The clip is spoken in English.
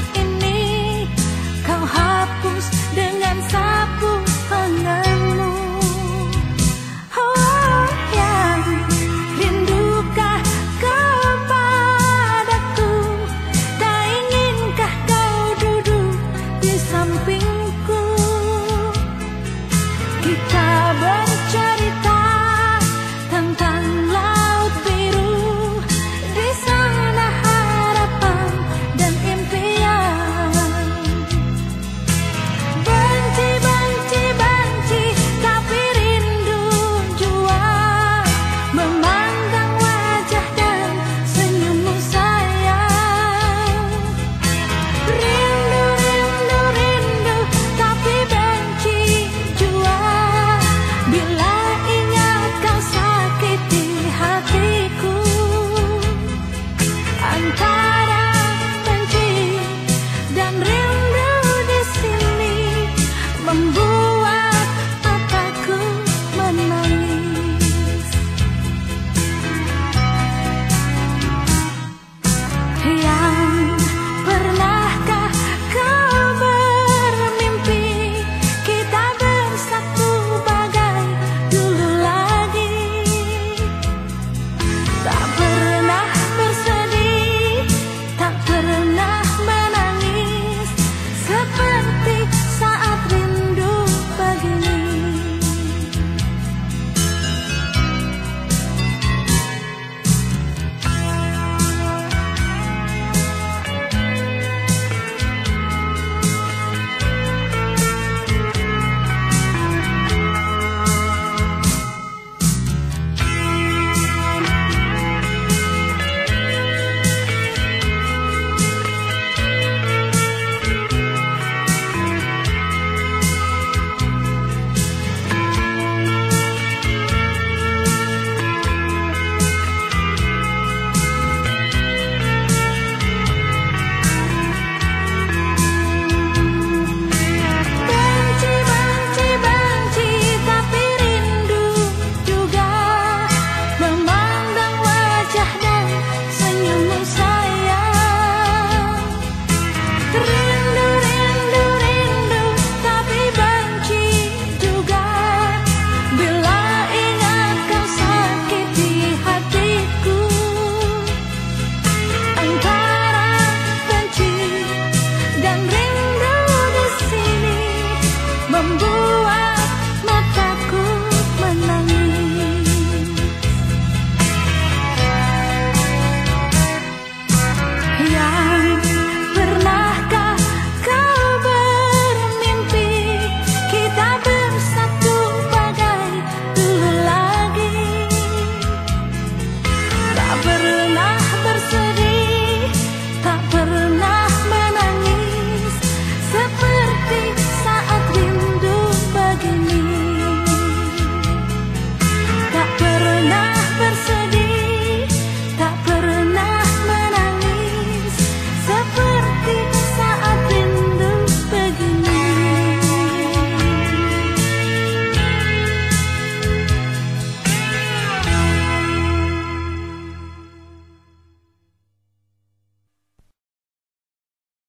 in